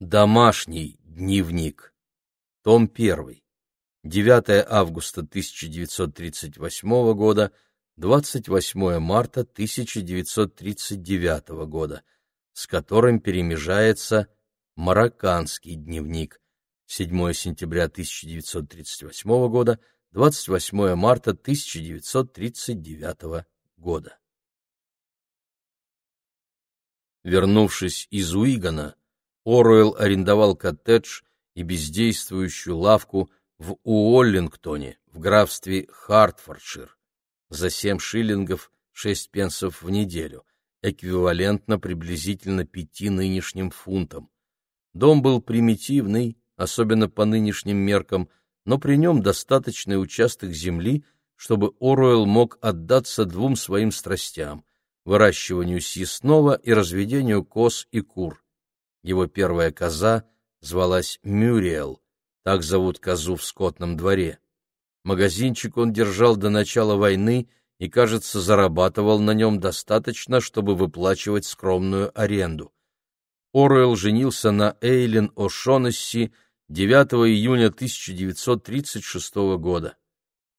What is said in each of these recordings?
Домашний дневник. Том 1. 9 августа 1938 года, 28 марта 1939 года, с которым перемежается Марокканский дневник. 7 сентября 1938 года, 28 марта 1939 года. Вернувшись из Уигана, Оруэлл арендовал коттедж и бездействующую лавку в Уоллингтоне, в графстве Хартфордшир, за семь шиллингов шесть пенсов в неделю, эквивалентно приблизительно пяти нынешним фунтам. Дом был примитивный, особенно по нынешним меркам, но при нем достаточный участок земли, чтобы Оруэлл мог отдаться двум своим страстям — выращиванию съестного и разведению коз и кур. Его первая коза звалась Мюриэл, так зовут козу в скотном дворе. Магазинчик он держал до начала войны и, кажется, зарабатывал на нем достаточно, чтобы выплачивать скромную аренду. Оруэлл женился на Эйлин О'Шонесси 9 июня 1936 года.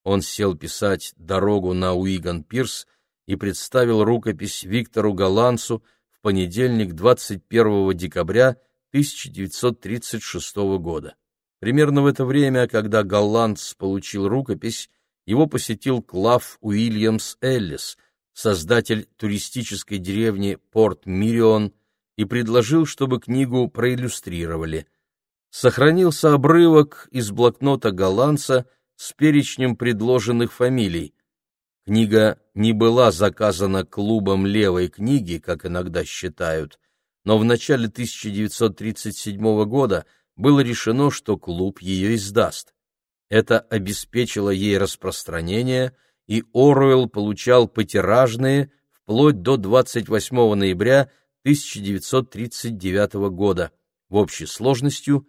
Он сел писать «Дорогу на Уиган-Пирс» и представил рукопись Виктору Голландцу, в понедельник 21 декабря 1936 года. Примерно в это время, когда Голланц получил рукопись, его посетил Клаф Уильямс Эллис, создатель туристической деревни Портмейрион, и предложил, чтобы книгу проиллюстрировали. Сохранился обрывок из блокнота Голланца с перечнем предложенных фамилий. Книга не была заказана клубом левой книги, как иногда считают, но в начале 1937 года было решено, что клуб ее издаст. Это обеспечило ей распространение, и Оруэлл получал потиражные вплоть до 28 ноября 1939 года в общей сложностью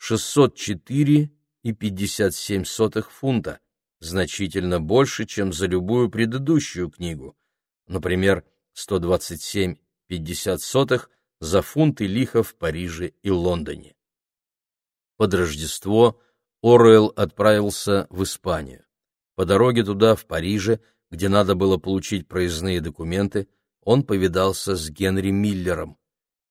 604,57 фунта, значительно больше, чем за любую предыдущую книгу, например, 127,50 за фунты лиха в Париже и Лондоне. Под Рождество Оруэлл отправился в Испанию. По дороге туда, в Париже, где надо было получить проездные документы, он повидался с Генри Миллером.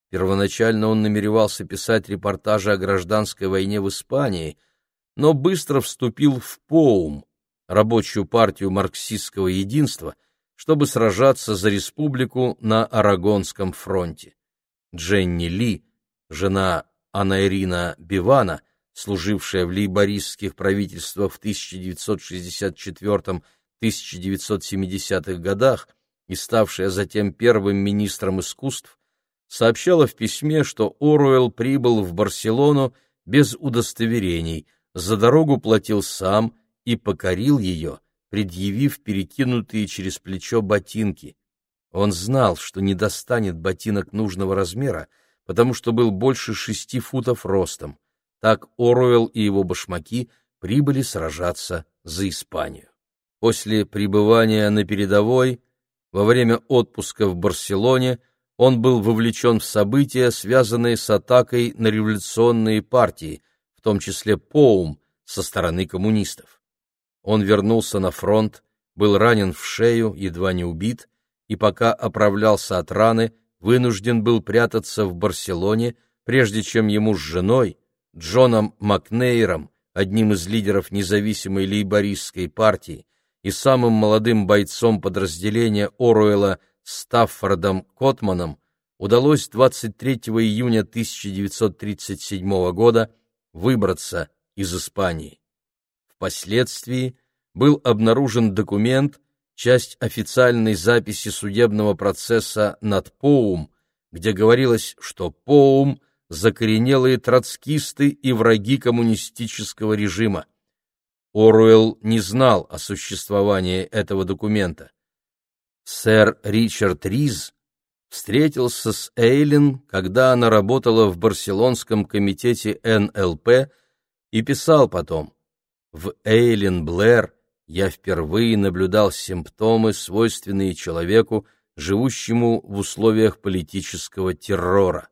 Первоначально он намеревался писать репортажи о гражданской войне в Испании, но быстро вступил в ПОУМ, рабочую партию марксистского единства, чтобы сражаться за республику на Арагонском фронте. Дженни Ли, жена Анаэрина Бивана, служившая в лейбористских правительствах в 1964-1970-х годах и ставшая затем первым министром искусств, сообщала в письме, что Оруэлл прибыл в Барселону без удостоверений, за дорогу платил сам и покорил ее, предъявив перекинутые через плечо ботинки. Он знал, что не достанет ботинок нужного размера, потому что был больше шести футов ростом. Так Оруэлл и его башмаки прибыли сражаться за Испанию. После пребывания на передовой, во время отпуска в Барселоне, он был вовлечен в события, связанные с атакой на революционные партии, в том числе ПОУМ, со стороны коммунистов. Он вернулся на фронт, был ранен в шею, едва не убит, и пока оправлялся от раны, вынужден был прятаться в Барселоне, прежде чем ему с женой, Джоном Макнейром, одним из лидеров независимой лейбористской партии и самым молодым бойцом подразделения Оруэлла Стаффордом Котманом удалось 23 июня 1937 года выбраться из Испании. Впоследствии был обнаружен документ, часть официальной записи судебного процесса над Поум, где говорилось, что Поум – закоренелые троцкисты и враги коммунистического режима. Оруэлл не знал о существовании этого документа сэр Ричард Риз встретился с Эйлин, когда она работала в барселонском комитете НЛП, и писал потом «В Эйлин Блэр я впервые наблюдал симптомы, свойственные человеку, живущему в условиях политического террора».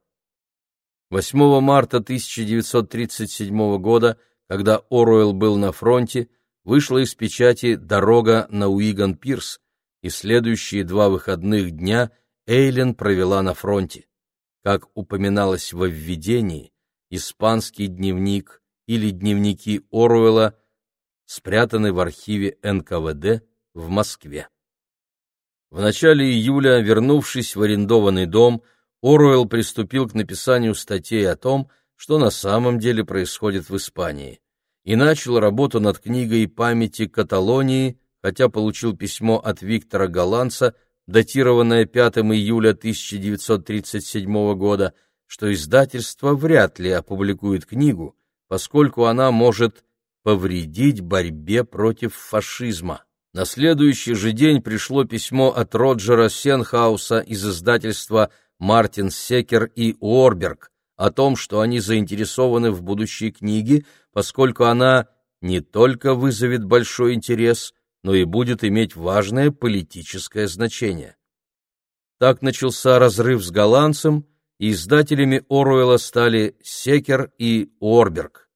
8 марта 1937 года, когда Оруэлл был на фронте, вышла из печати «Дорога на Уиган-Пирс», и следующие два выходных дня Эйлен провела на фронте. Как упоминалось во введении, испанский дневник или дневники Оруэлла спрятаны в архиве НКВД в Москве. В начале июля, вернувшись в арендованный дом, Оруэлл приступил к написанию статей о том, что на самом деле происходит в Испании, и начал работу над книгой «Памяти Каталонии», хотя получил письмо от Виктора Голландца, датированное 5 июля 1937 года, что издательство вряд ли опубликует книгу, поскольку она может повредить борьбе против фашизма. На следующий же день пришло письмо от Роджера Сенхауса из издательства «Мартин Секер и Уорберг» о том, что они заинтересованы в будущей книге, поскольку она не только вызовет большой интерес, но и будет иметь важное политическое значение. Так начался разрыв с голландцем, и издателями Оруэлла стали Секер и Уорберг.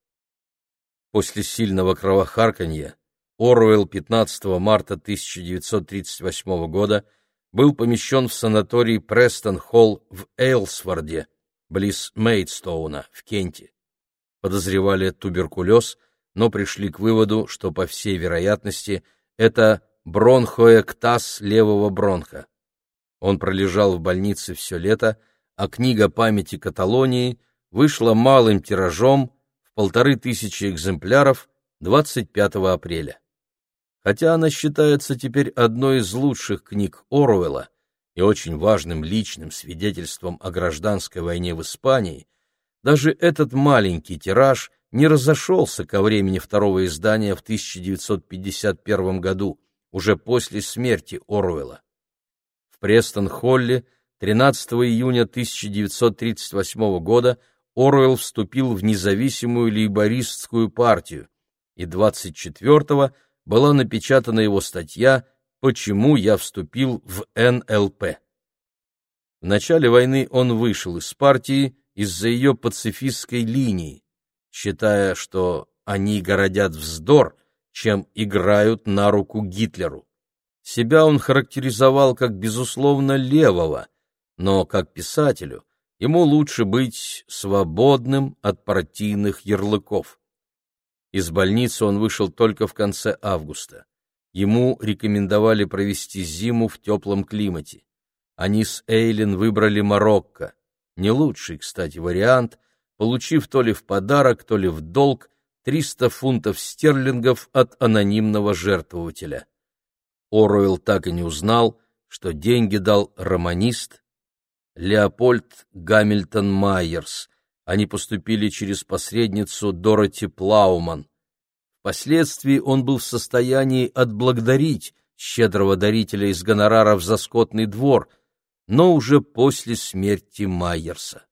После сильного кровохарканья Оруэлл 15 марта 1938 года был помещен в санаторий Престон-Холл в Эйлсворде, близ Мейдстоуна, в Кенте. Подозревали туберкулез, но пришли к выводу, что, по всей вероятности, это бронхоэктаз левого бронха. Он пролежал в больнице все лето, а книга памяти Каталонии вышла малым тиражом полторы тысячи экземпляров 25 апреля. Хотя она считается теперь одной из лучших книг Оруэлла и очень важным личным свидетельством о гражданской войне в Испании, даже этот маленький тираж не разошелся ко времени второго издания в 1951 году, уже после смерти Оруэлла. В Престон-Холле 13 июня 1938 года Оруэлл вступил в независимую лейбористскую партию, и 24 была напечатана его статья «Почему я вступил в НЛП». В начале войны он вышел из партии из-за ее пацифистской линии, считая, что они городят вздор, чем играют на руку Гитлеру. Себя он характеризовал как безусловно левого, но как писателю ему лучше быть свободным от партийных ярлыков. Из больницы он вышел только в конце августа. Ему рекомендовали провести зиму в теплом климате. Они с Эйлин выбрали Марокко. Не лучший, кстати, вариант, получив то ли в подарок, то ли в долг 300 фунтов стерлингов от анонимного жертвователя. Оруэлл так и не узнал, что деньги дал романист Леопольд Гамильтон Майерс, они поступили через посредницу Дороти Плауман. Впоследствии он был в состоянии отблагодарить щедрого дарителя из гонораров за скотный двор, но уже после смерти Майерса.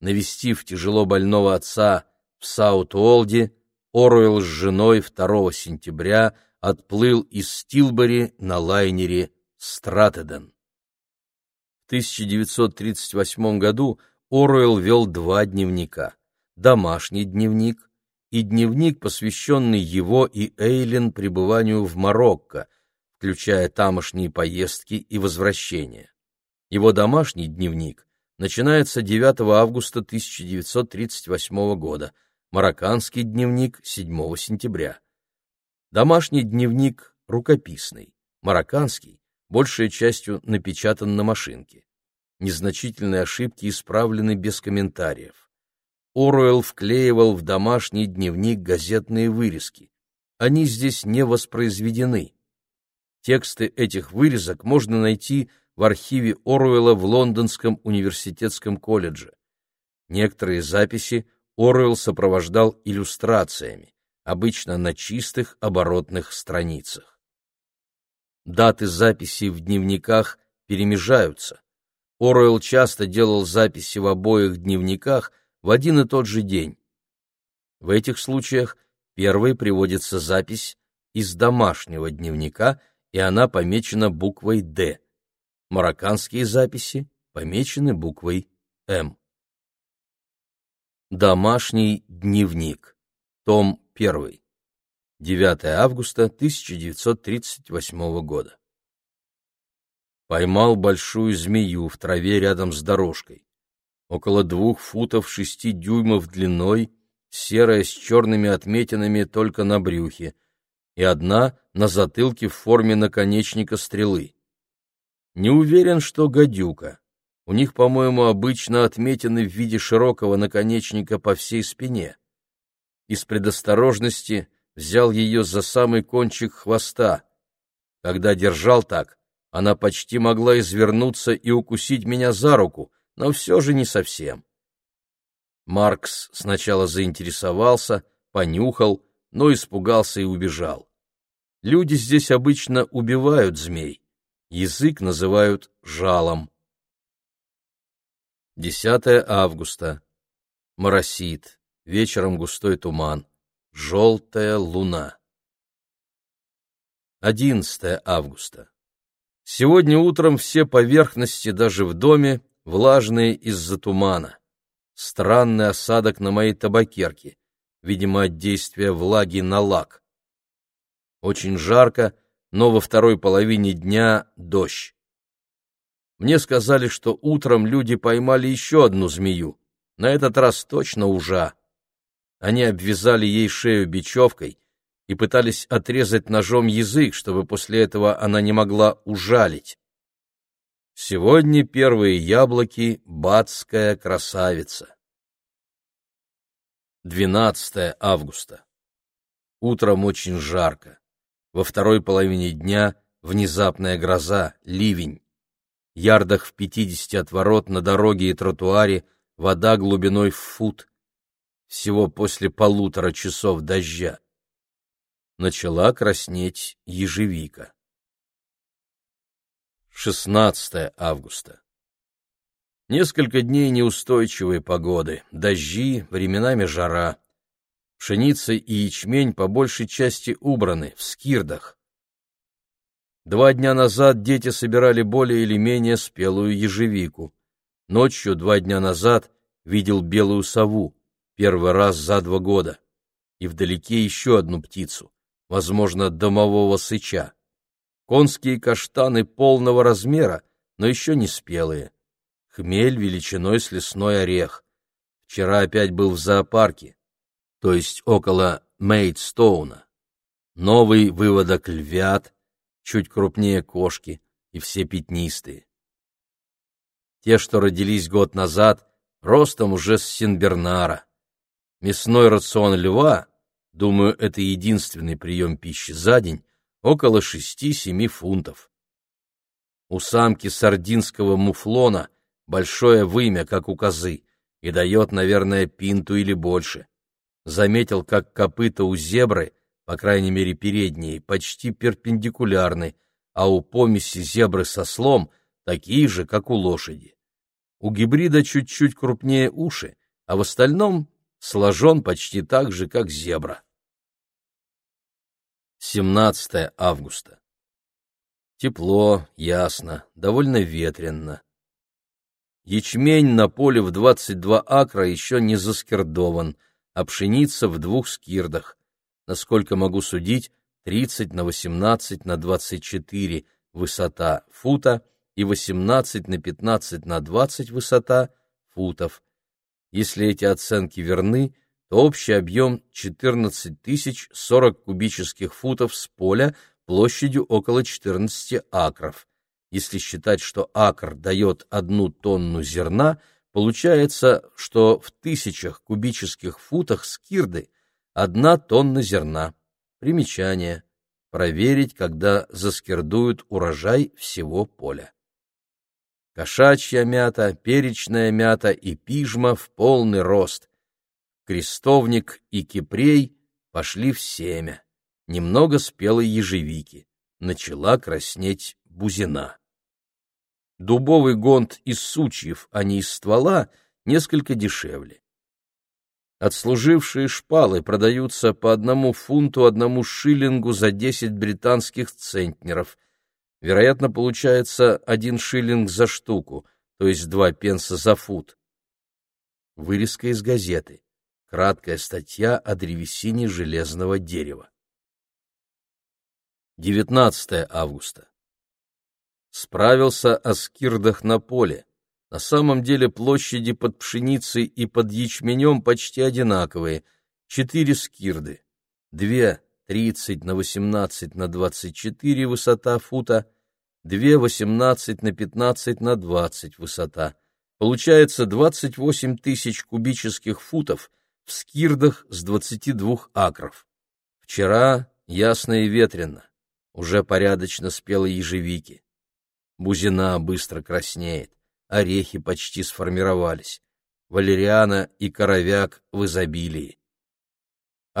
Навестив тяжело больного отца в Саут-Олде, Оруэлл с женой 2 сентября отплыл из Стилбери на лайнере Стратеден. В 1938 году Оруэлл вел два дневника — домашний дневник и дневник, посвященный его и Эйлин пребыванию в Марокко, включая тамошние поездки и возвращения. Его домашний дневник начинается 9 августа 1938 года, марокканский дневник — 7 сентября. Домашний дневник рукописный, марокканский, большей частью напечатан на машинке незначительные ошибки исправлены без комментариев. Оруэлл вклеивал в домашний дневник газетные вырезки. Они здесь не воспроизведены. Тексты этих вырезок можно найти в архиве Оруэлла в Лондонском университетском колледже. Некоторые записи Оруэлл сопровождал иллюстрациями, обычно на чистых оборотных страницах. Даты записей в дневниках перемежаются. Оруэлл часто делал записи в обоих дневниках в один и тот же день. В этих случаях первой приводится запись из домашнего дневника, и она помечена буквой «Д». Марокканские записи помечены буквой «М». Домашний дневник. Том 1. 9 августа 1938 года. Поймал большую змею в траве рядом с дорожкой. Около двух футов шести дюймов длиной, серая с черными отметинами только на брюхе, и одна на затылке в форме наконечника стрелы. Не уверен, что гадюка. У них, по-моему, обычно отметины в виде широкого наконечника по всей спине. Из предосторожности взял ее за самый кончик хвоста. Когда держал так, она почти могла извернуться и укусить меня за руку, но все же не совсем. Маркс сначала заинтересовался, понюхал, но испугался и убежал. Люди здесь обычно убивают змей. Язык называют жалом. 10 августа. Моросит. Вечером густой туман. Желтая луна. 11 августа. Сегодня утром все поверхности, даже в доме, влажные из-за тумана. Странный осадок на моей табакерке, видимо, от действия влаги на лак. Очень жарко, но во второй половине дня дождь. Мне сказали, что утром люди поймали еще одну змею, на этот раз точно ужа. Они обвязали ей шею бечевкой и пытались отрезать ножом язык, чтобы после этого она не могла ужалить. Сегодня первые яблоки — бацкая красавица. 12 августа. Утром очень жарко. Во второй половине дня внезапная гроза, ливень ярдах в пятидесяти от ворот на дороге и тротуаре вода глубиной в фут. Всего после полутора часов дождя. Начала краснеть ежевика. 16 августа. Несколько дней неустойчивой погоды, дожди, временами жара. Пшеница и ячмень по большей части убраны, в скирдах. Два дня назад дети собирали более или менее спелую ежевику. Ночью, два дня назад, видел белую сову, первый раз за два года. И вдалеке еще одну птицу, возможно, домового сыча. Конские каштаны полного размера, но еще не спелые. Хмель величиной с лесной орех. Вчера опять был в зоопарке, то есть около Мейдстоуна. Новый выводок львят — чуть крупнее кошки и все пятнистые. Те, что родились год назад, ростом уже с Синбернара. Мясной рацион льва, думаю, это единственный прием пищи за день, около шести-семи фунтов. У самки сардинского муфлона большое вымя, как у козы, и дает, наверное, пинту или больше. Заметил, как копыта у зебры по крайней мере передние, почти перпендикулярны, а у помеси зебры со слом такие же, как у лошади. У гибрида чуть-чуть крупнее уши, а в остальном сложен почти так же, как зебра. 17 августа. Тепло, ясно, довольно ветренно. Ячмень на поле в 22 акра еще не заскирдован, а пшеница в двух скирдах насколько могу судить, 30 на 18 на 24 высота фута и 18 на 15 на 20 высота футов. Если эти оценки верны, то общий объем 14 тысяч 40 кубических футов с поля площадью около 14 акров. Если считать, что акр дает одну тонну зерна, получается, что в тысячах кубических футах скирды одна тонна зерна. Примечание. Проверить, когда заскирдуют урожай всего поля. Кошачья мята, перечная мята и пижма в полный рост. Крестовник и кипрей пошли в семя. Немного спелой ежевики. Начала краснеть бузина. Дубовый гонт из сучьев, а не из ствола, несколько дешевле. Отслужившие шпалы продаются по одному фунту одному шиллингу за десять британских центнеров. Вероятно, получается один шиллинг за штуку, то есть два пенса за фут. Вырезка из газеты. Краткая статья о древесине железного дерева. 19 августа. Справился о скирдах на поле. На самом деле площади под пшеницей и под ячменем почти одинаковые. Четыре скирды. Две 30 на 18 на 24 высота фута, две 18 на 15 на 20 высота. Получается 28 тысяч кубических футов в скирдах с 22 акров. Вчера ясно и ветрено, уже порядочно спело ежевики. Бузина быстро краснеет, орехи почти сформировались. Валериана и коровяк в изобилии.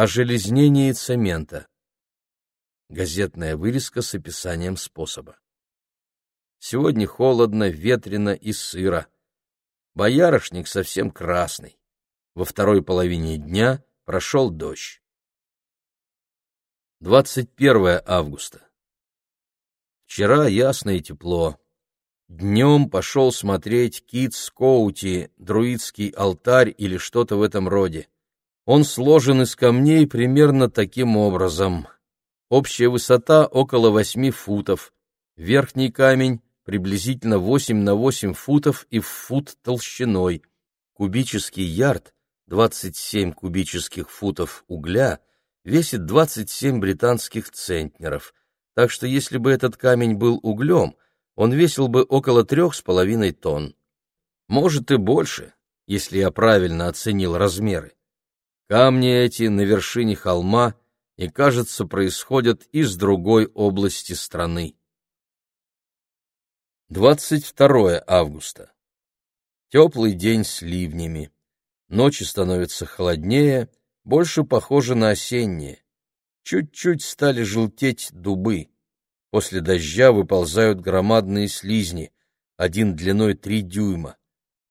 О железнении цемента. Газетная вырезка с описанием способа. Сегодня холодно, ветрено и сыро. Боярышник совсем красный. Во второй половине дня прошел дождь. 21 августа. Вчера ясно и тепло. Днем пошел смотреть Китс Коути, друидский алтарь или что-то в этом роде. Он сложен из камней примерно таким образом. Общая высота около 8 футов. Верхний камень приблизительно 8 на 8 футов и в фут толщиной. Кубический ярд, 27 кубических футов угля, весит 27 британских центнеров – так что если бы этот камень был углем, он весил бы около трех с половиной тонн. Может и больше, если я правильно оценил размеры. Камни эти на вершине холма и, кажется, происходят из другой области страны. 22 августа. Теплый день с ливнями. Ночи становятся холоднее, больше похожи на осенние. Чуть-чуть стали желтеть дубы. После дождя выползают громадные слизни, один длиной три дюйма.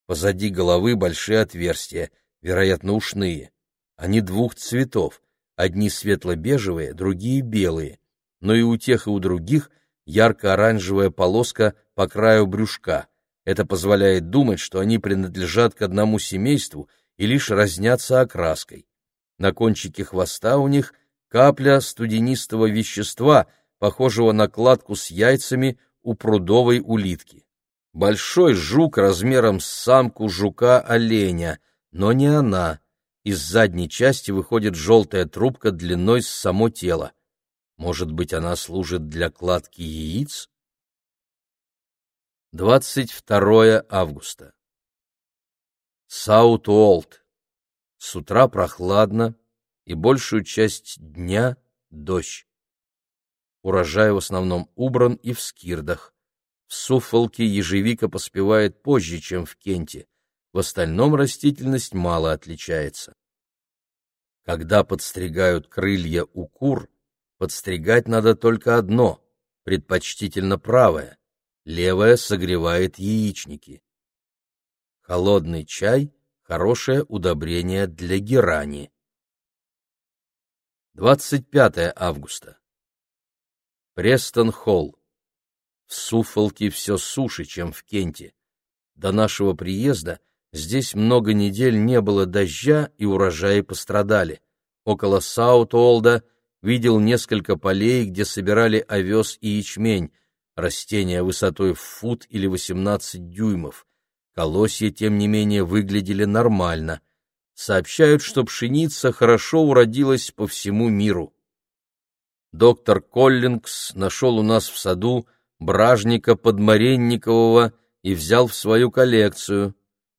Позади головы большие отверстия, вероятно, ушные. Они двух цветов, одни светло-бежевые, другие белые, но и у тех, и у других ярко-оранжевая полоска по краю брюшка. Это позволяет думать, что они принадлежат к одному семейству и лишь разнятся окраской. На кончике хвоста у них – капля студенистого вещества, похожего на кладку с яйцами у прудовой улитки. Большой жук размером с самку жука-оленя, но не она. Из задней части выходит желтая трубка длиной с само тело. Может быть, она служит для кладки яиц? 22 августа. Саутуолд. С утра прохладно, и большую часть дня дождь. Урожай в основном убран и в скирдах. В Суффолке ежевика поспевает позже, чем в Кенте. В остальном растительность мало отличается. Когда подстригают крылья у кур, подстригать надо только одно, предпочтительно правое. Левое согревает яичники. Холодный чай – хорошее удобрение для герани. 25 августа. Престон-Холл. В Суффолке все суше, чем в Кенте. До нашего приезда здесь много недель не было дождя, и урожаи пострадали. Около Саут-Олда видел несколько полей, где собирали овес и ячмень, растения высотой в фут или 18 дюймов. Колосья, тем не менее, выглядели нормально сообщают, что пшеница хорошо уродилась по всему миру. Доктор Коллингс нашел у нас в саду бражника подмаренникового и взял в свою коллекцию,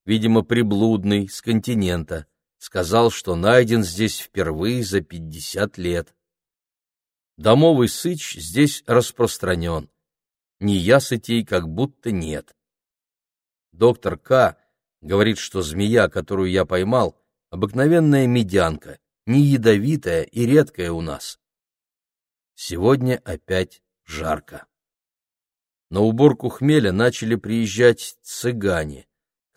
видимо, приблудный, с континента. Сказал, что найден здесь впервые за пятьдесят лет. Домовый сыч здесь распространен. Неясытей как будто нет. Доктор К. говорит, что змея, которую я поймал, обыкновенная медянка, не ядовитая и редкая у нас. Сегодня опять жарко. На уборку хмеля начали приезжать цыгане.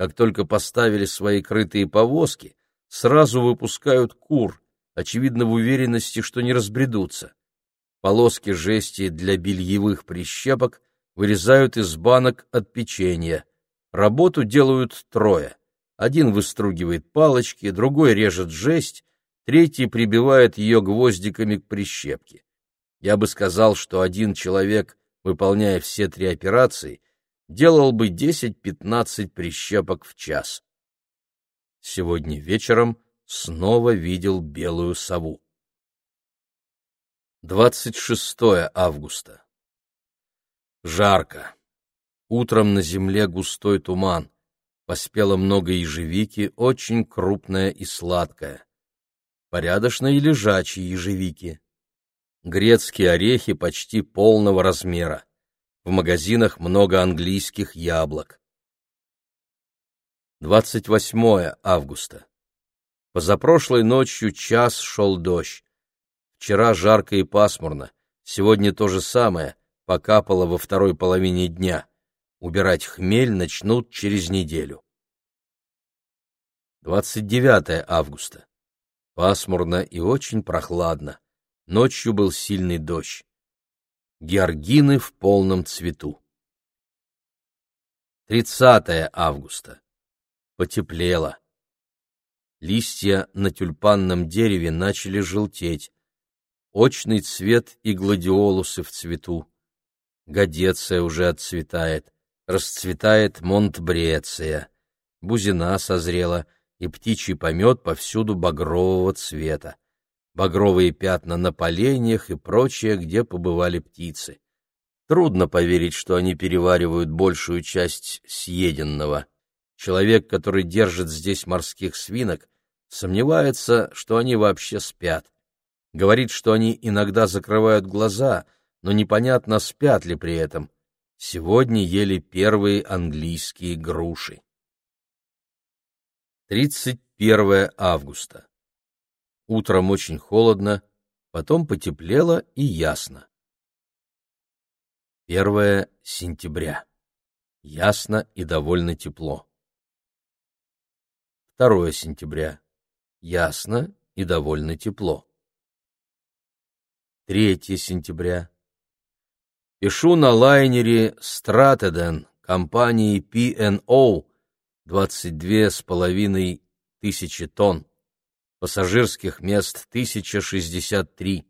Как только поставили свои крытые повозки, сразу выпускают кур, очевидно в уверенности, что не разбредутся. Полоски жести для бельевых прищепок вырезают из банок от печенья. Работу делают трое Один выстругивает палочки, другой режет жесть, третий прибивает ее гвоздиками к прищепке. Я бы сказал, что один человек, выполняя все три операции, делал бы 10-15 прищепок в час. Сегодня вечером снова видел белую сову. 26 августа. Жарко. Утром на земле густой туман. Поспело много ежевики, очень крупная и сладкая. Порядочно и лежачие ежевики. Грецкие орехи почти полного размера. В магазинах много английских яблок. 28 августа. Позапрошлой ночью час шел дождь. Вчера жарко и пасмурно, сегодня то же самое, покапало во второй половине дня. Убирать хмель начнут через неделю. 29 августа. Пасмурно и очень прохладно. Ночью был сильный дождь. Георгины в полном цвету. 30 августа. Потеплело. Листья на тюльпанном дереве начали желтеть. Очный цвет и гладиолусы в цвету. Годеция уже отцветает. Расцветает монтбреция. Бузина созрела, и птичий помет повсюду багрового цвета. Багровые пятна на поленьях и прочее, где побывали птицы. Трудно поверить, что они переваривают большую часть съеденного. Человек, который держит здесь морских свинок, сомневается, что они вообще спят. Говорит, что они иногда закрывают глаза, но непонятно, спят ли при этом. Сегодня ели первые английские груши. 31 августа. Утром очень холодно, потом потеплело и ясно. 1 сентября. Ясно и довольно тепло. 2 сентября. Ясно и довольно тепло. 3 сентября. Пишу на лайнере «Стратеден» компании P&O 22,5 тысячи тонн. Пассажирских мест 1063.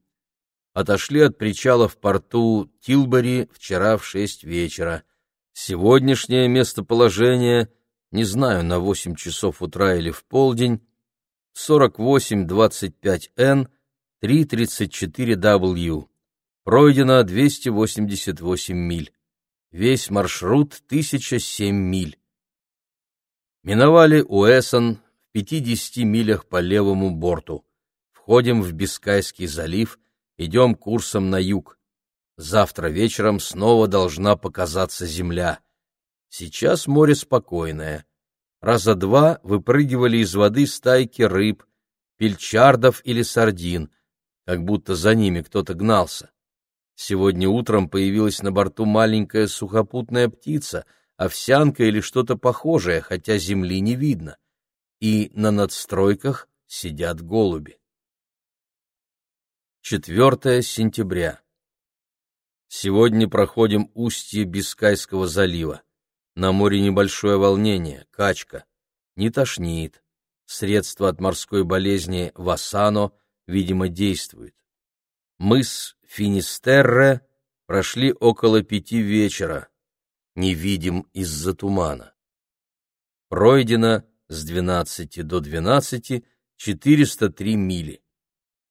Отошли от причала в порту Тилбери вчера в 6 вечера. Сегодняшнее местоположение — не знаю, на 8 часов утра или в полдень, 4825N, 334W. Пройдено 288 миль. Весь маршрут 1007 миль. Миновали Уэсон в 50 милях по левому борту. Входим в Бискайский залив, идем курсом на юг. Завтра вечером снова должна показаться земля. Сейчас море спокойное. Раза два выпрыгивали из воды стайки рыб, пельчардов или сардин, как будто за ними кто-то гнался. Сегодня утром появилась на борту маленькая сухопутная птица, овсянка или что-то похожее, хотя земли не видно. И на надстройках сидят голуби. 4 сентября. Сегодня проходим устье Бискайского залива. На море небольшое волнение, качка. Не тошнит. Средство от морской болезни Васано, видимо, действует. Мыс Финистерре прошли около пяти вечера. Не видим из-за тумана. Пройдено с 12 до 12 403 мили.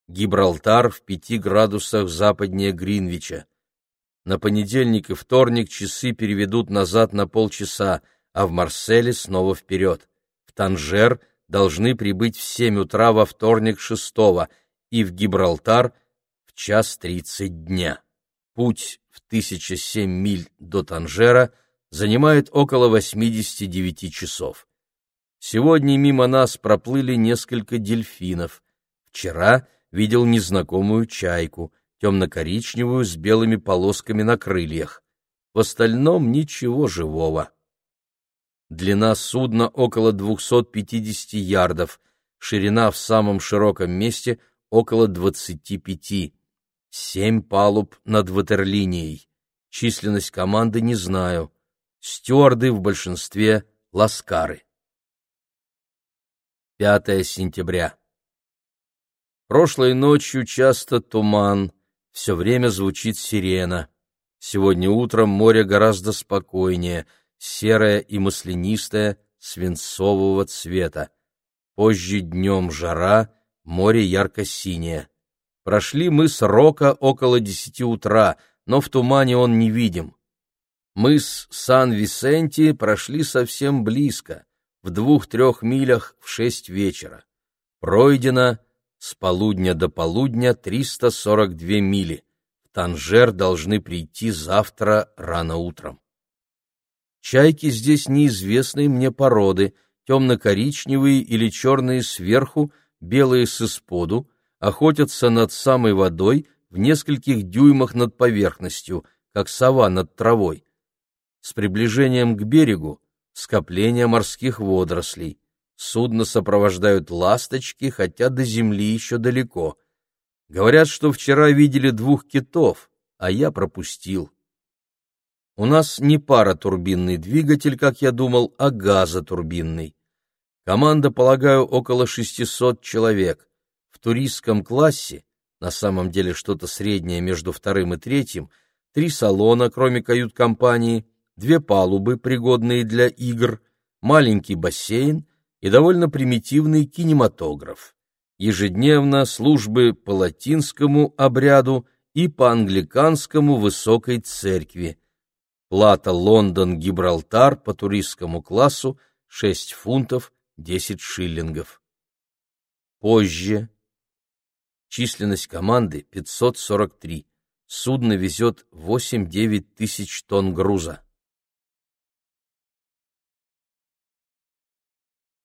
Гибралтар в пяти градусах западнее Гринвича. На понедельник и вторник часы переведут назад на полчаса, а в Марселе снова вперед. В Танжер должны прибыть в семь утра во вторник шестого и в Гибралтар в час тридцать дня. Путь в 1007 миль до Танжера занимает около 89 часов. Сегодня мимо нас проплыли несколько дельфинов. Вчера видел незнакомую чайку — темно-коричневую с белыми полосками на крыльях. В остальном ничего живого. Длина судна около 250 ярдов, ширина в самом широком месте около 25. Семь палуб над ватерлинией. Численность команды не знаю. Стюарды в большинстве ласкары. 5 сентября. Прошлой ночью часто туман, все время звучит сирена. Сегодня утром море гораздо спокойнее, серое и маслянистое, свинцового цвета. Позже днем жара, море ярко-синее. Прошли мы с Рока около десяти утра, но в тумане он не видим. Мыс Сан-Висенти прошли совсем близко, в двух-трех милях в шесть вечера. Пройдено с полудня до полудня 342 мили. В Танжер должны прийти завтра рано утром. Чайки здесь неизвестные мне породы, темно-коричневые или черные сверху, белые с исподу, охотятся над самой водой в нескольких дюймах над поверхностью, как сова над травой. С приближением к берегу скопление морских водорослей. Судно сопровождают ласточки, хотя до земли еще далеко. Говорят, что вчера видели двух китов, а я пропустил. У нас не паротурбинный двигатель, как я думал, а газотурбинный. Команда, полагаю, около 600 человек. В туристском классе, на самом деле что-то среднее между вторым и третьим, три салона, кроме кают-компании, две палубы, пригодные для игр, маленький бассейн и довольно примитивный кинематограф. Ежедневно службы по латинскому обряду и по англиканскому высокой церкви. Плата Лондон-Гибралтар по туристскому классу 6 фунтов 10 шиллингов. Позже. Численность команды 543. Судно везет 8-9 тысяч тонн груза.